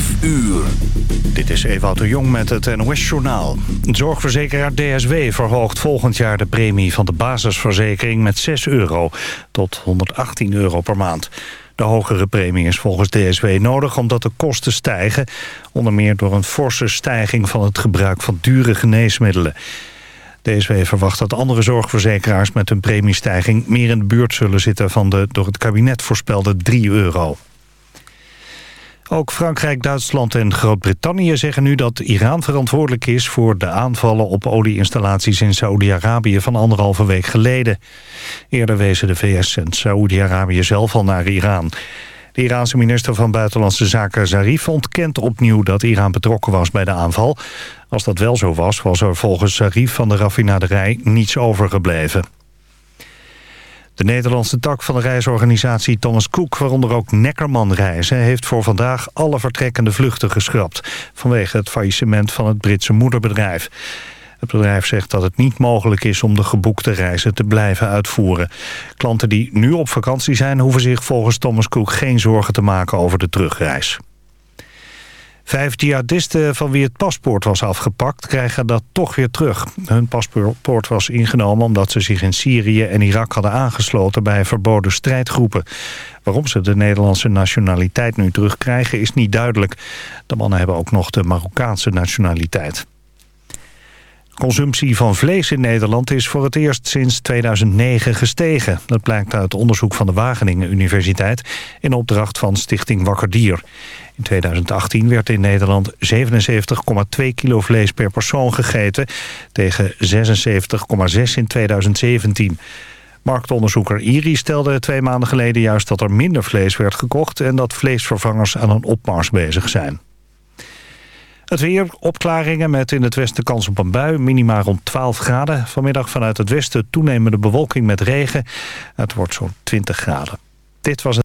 5 uur. Dit is Ewout de Jong met het NOS-journaal. Zorgverzekeraar DSW verhoogt volgend jaar de premie van de basisverzekering met 6 euro tot 118 euro per maand. De hogere premie is volgens DSW nodig omdat de kosten stijgen, onder meer door een forse stijging van het gebruik van dure geneesmiddelen. DSW verwacht dat andere zorgverzekeraars met hun premiestijging meer in de buurt zullen zitten van de door het kabinet voorspelde 3 euro. Ook Frankrijk, Duitsland en Groot-Brittannië zeggen nu dat Iran verantwoordelijk is voor de aanvallen op olieinstallaties in Saoedi-Arabië van anderhalve week geleden. Eerder wezen de VS en Saoedi-Arabië zelf al naar Iran. De Iraanse minister van Buitenlandse Zaken Zarif ontkent opnieuw dat Iran betrokken was bij de aanval. Als dat wel zo was, was er volgens Zarif van de raffinaderij niets overgebleven. De Nederlandse tak van de reisorganisatie Thomas Cook, waaronder ook Neckerman Reizen, heeft voor vandaag alle vertrekkende vluchten geschrapt, vanwege het faillissement van het Britse moederbedrijf. Het bedrijf zegt dat het niet mogelijk is om de geboekte reizen te blijven uitvoeren. Klanten die nu op vakantie zijn, hoeven zich volgens Thomas Cook geen zorgen te maken over de terugreis. Vijf jihadisten van wie het paspoort was afgepakt... krijgen dat toch weer terug. Hun paspoort was ingenomen omdat ze zich in Syrië en Irak hadden aangesloten... bij verboden strijdgroepen. Waarom ze de Nederlandse nationaliteit nu terugkrijgen is niet duidelijk. De mannen hebben ook nog de Marokkaanse nationaliteit. Consumptie van vlees in Nederland is voor het eerst sinds 2009 gestegen. Dat blijkt uit onderzoek van de Wageningen Universiteit... in opdracht van Stichting Wakker Dier. In 2018 werd in Nederland 77,2 kilo vlees per persoon gegeten... tegen 76,6 in 2017. Marktonderzoeker IRI stelde twee maanden geleden juist dat er minder vlees werd gekocht... en dat vleesvervangers aan een opmars bezig zijn. Het weer, opklaringen met in het westen kans op een bui. Minima rond 12 graden. Vanmiddag vanuit het westen toenemende bewolking met regen. Het wordt zo'n 20 graden. Dit was het.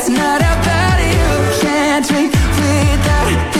it's not about you. Can't drink without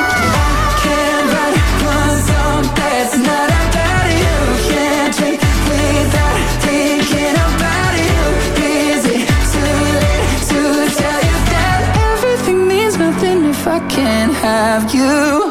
Have you?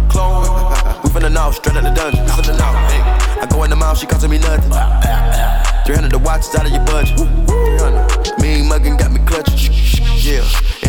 Clone. We finna know, straight out the dungeon. Finna know. Hey. I go in the mouth, she costing me nothing. 300 the watch is out of your budget. 300. Mean muggin' got me clutching. Yeah.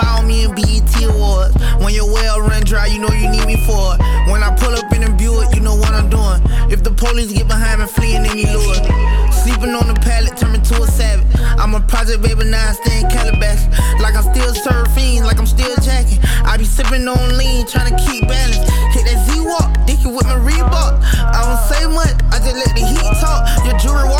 follow me in BET Awards. When your well run dry, you know you need me for it. When I pull up in a Buick, you know what I'm doing. If the police get behind me, fleeing any lure. Sleeping on the pallet, turn me to a savage. I'm a project baby, now I stay in Calabash. Like I'm still surfing, like I'm still jacking. I be sipping on lean, trying to keep balance. Hit that Z-Walk, dicky with my Reebok. I don't say much, I just let the heat talk. Your jewelry water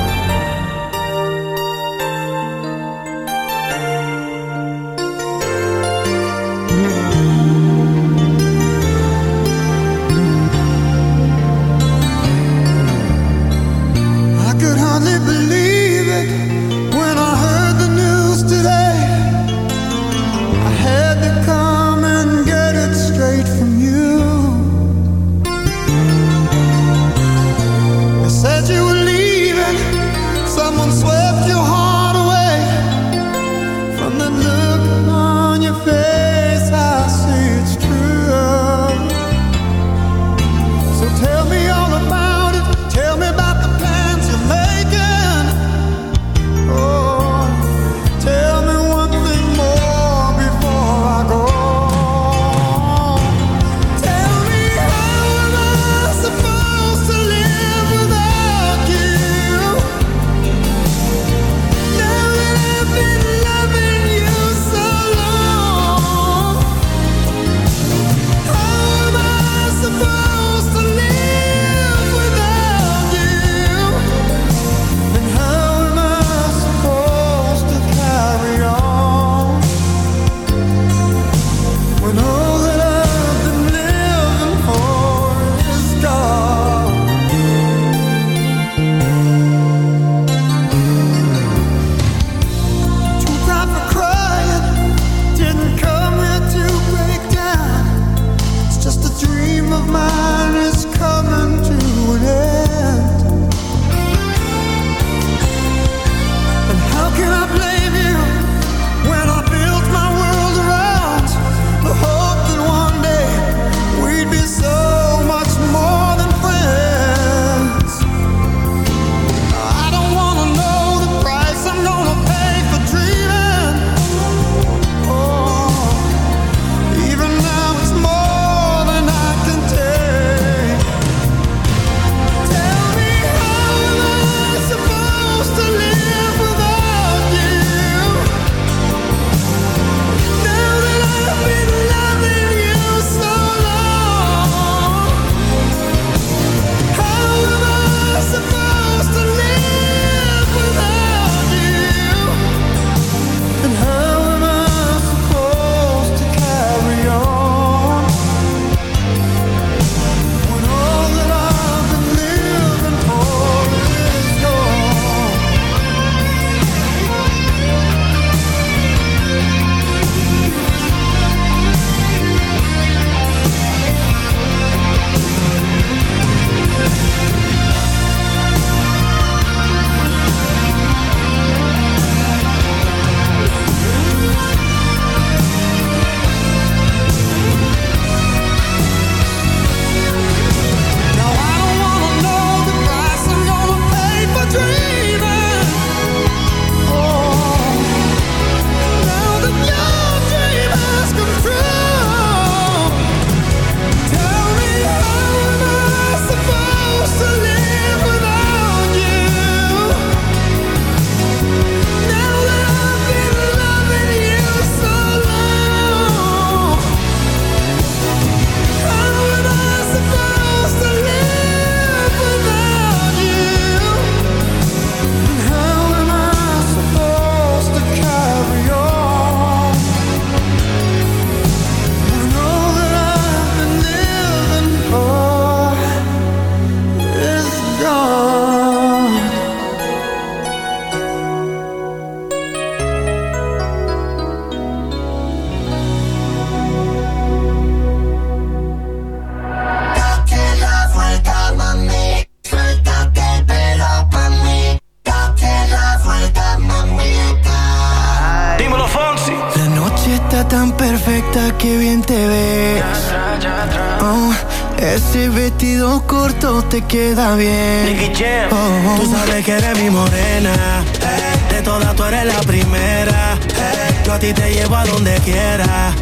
A donde quiera.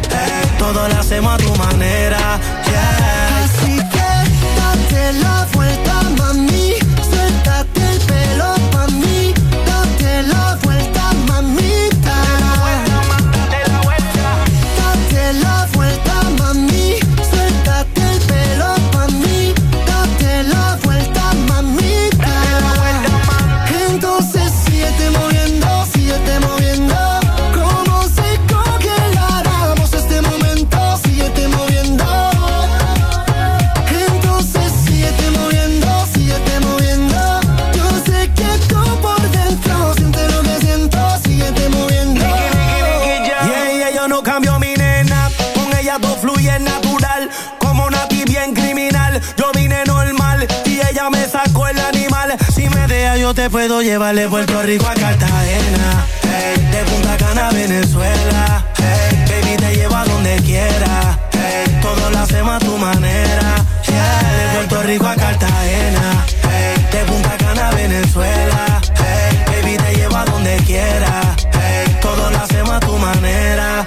Todo lo hacemos a tu manera. Así que date la vuelta, yo te puedo llevar de Puerto Rico a Cartagena. Hey, de Punta Cana a Venezuela. Hey, baby, te llevo a donde quiera. Hey, todo lo hacemos a tu manera. De Puerto Rico a Cartagena. De Punta Cana a Venezuela. Baby, te llevo a donde quiera. Todo lo hacemos a tu manera.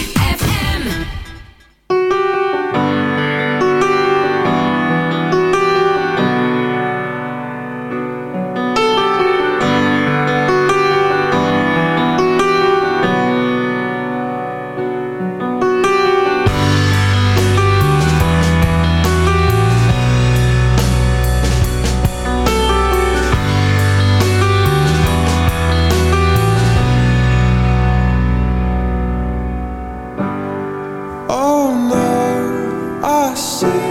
see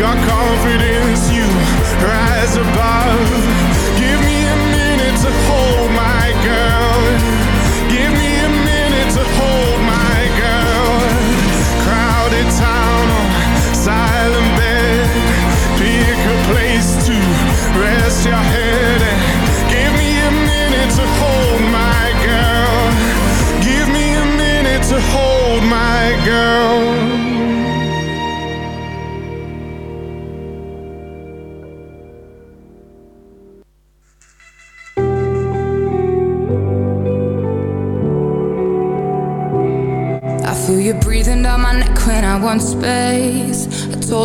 Got confidence.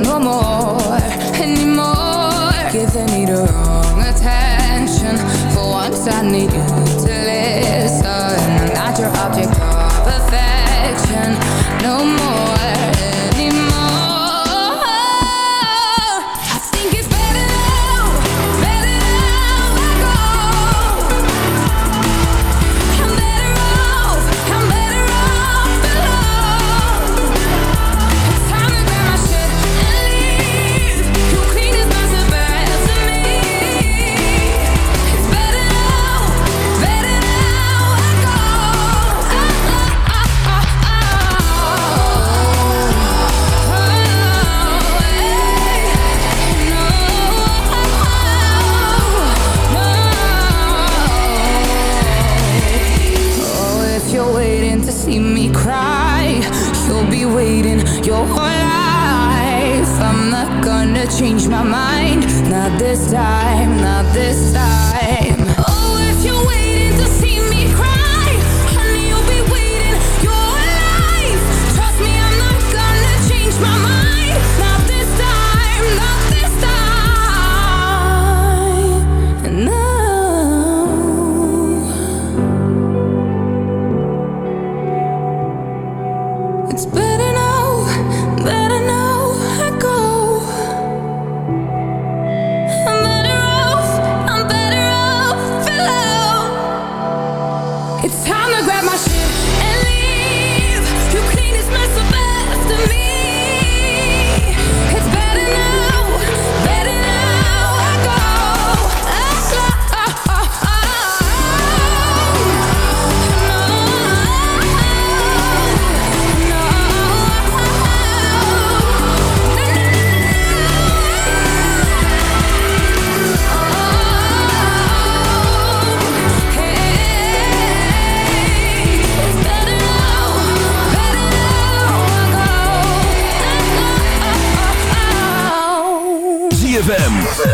No more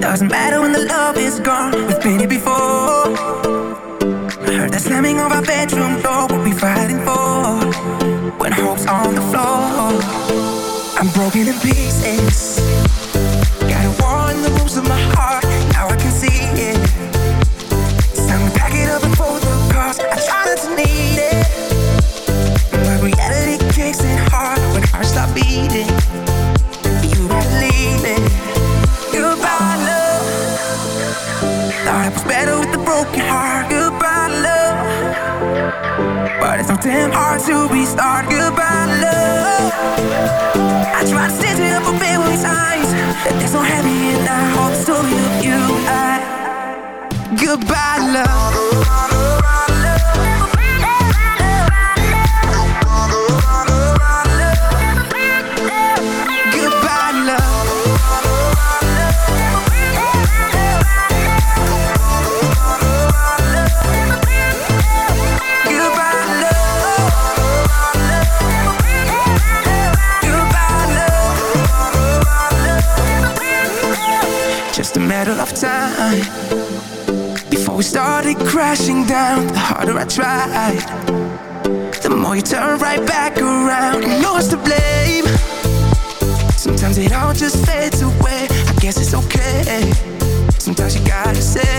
Doesn't matter when the love is gone. We've been here before. I Heard the slamming of our bedroom door. What we fighting for? When hope's on the floor, I'm broken in pieces. Damn hard to restart. Goodbye, love. I tried to it up a billion times. There's no happy in the whole story of you. I, goodbye, love. Started crashing down. The harder I tried, the more you turn right back around. You know it's to blame. Sometimes it all just fades away. I guess it's okay. Sometimes you gotta say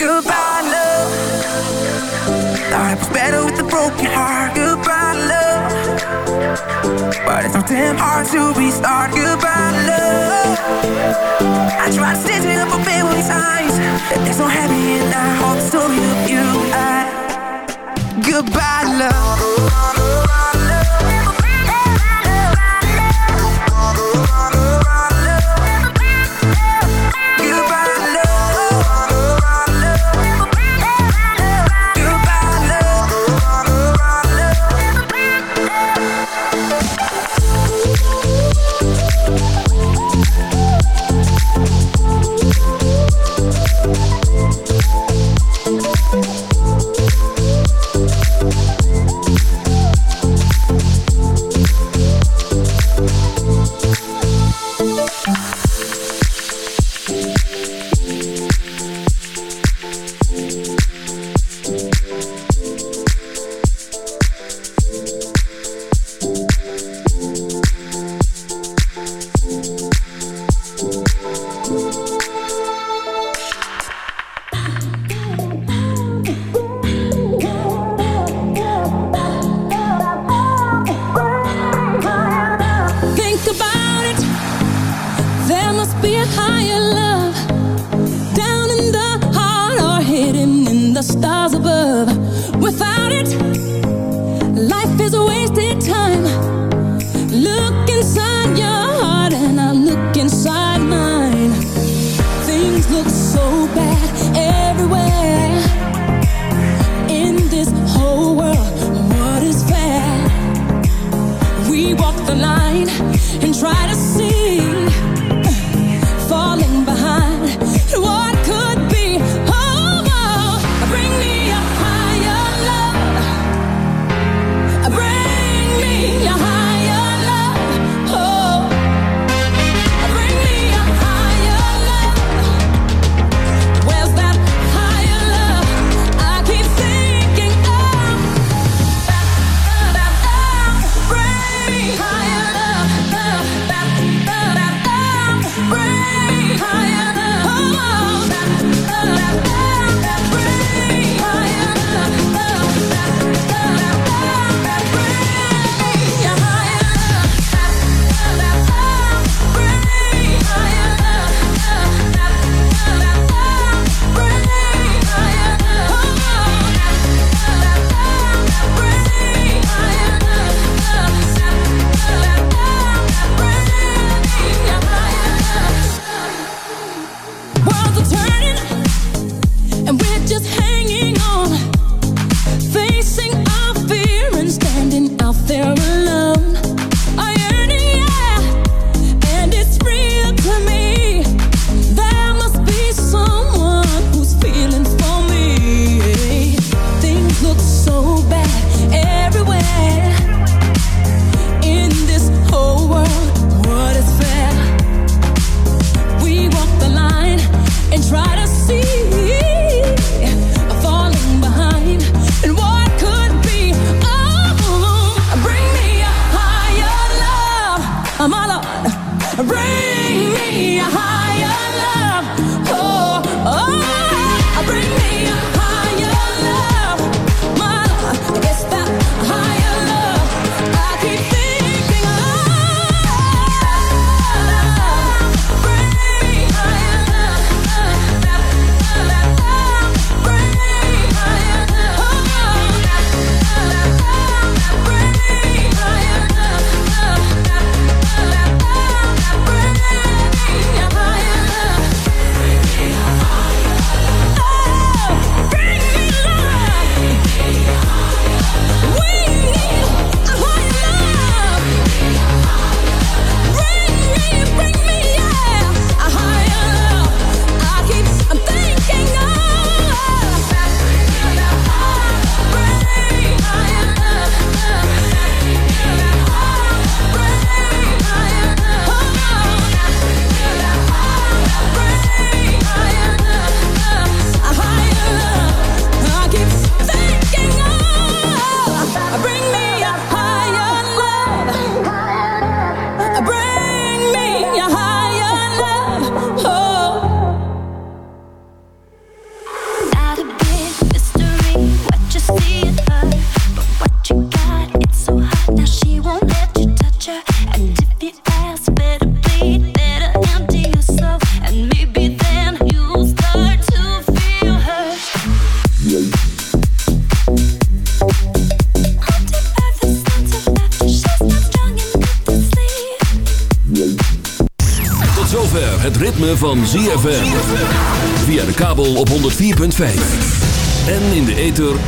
goodbye, love. Was better with a broken heart. Goodbye. But it's so damn hard to restart. Goodbye, love. I tried to stitch it up a billion times. There's no happy in the whole story of you. I, goodbye, love.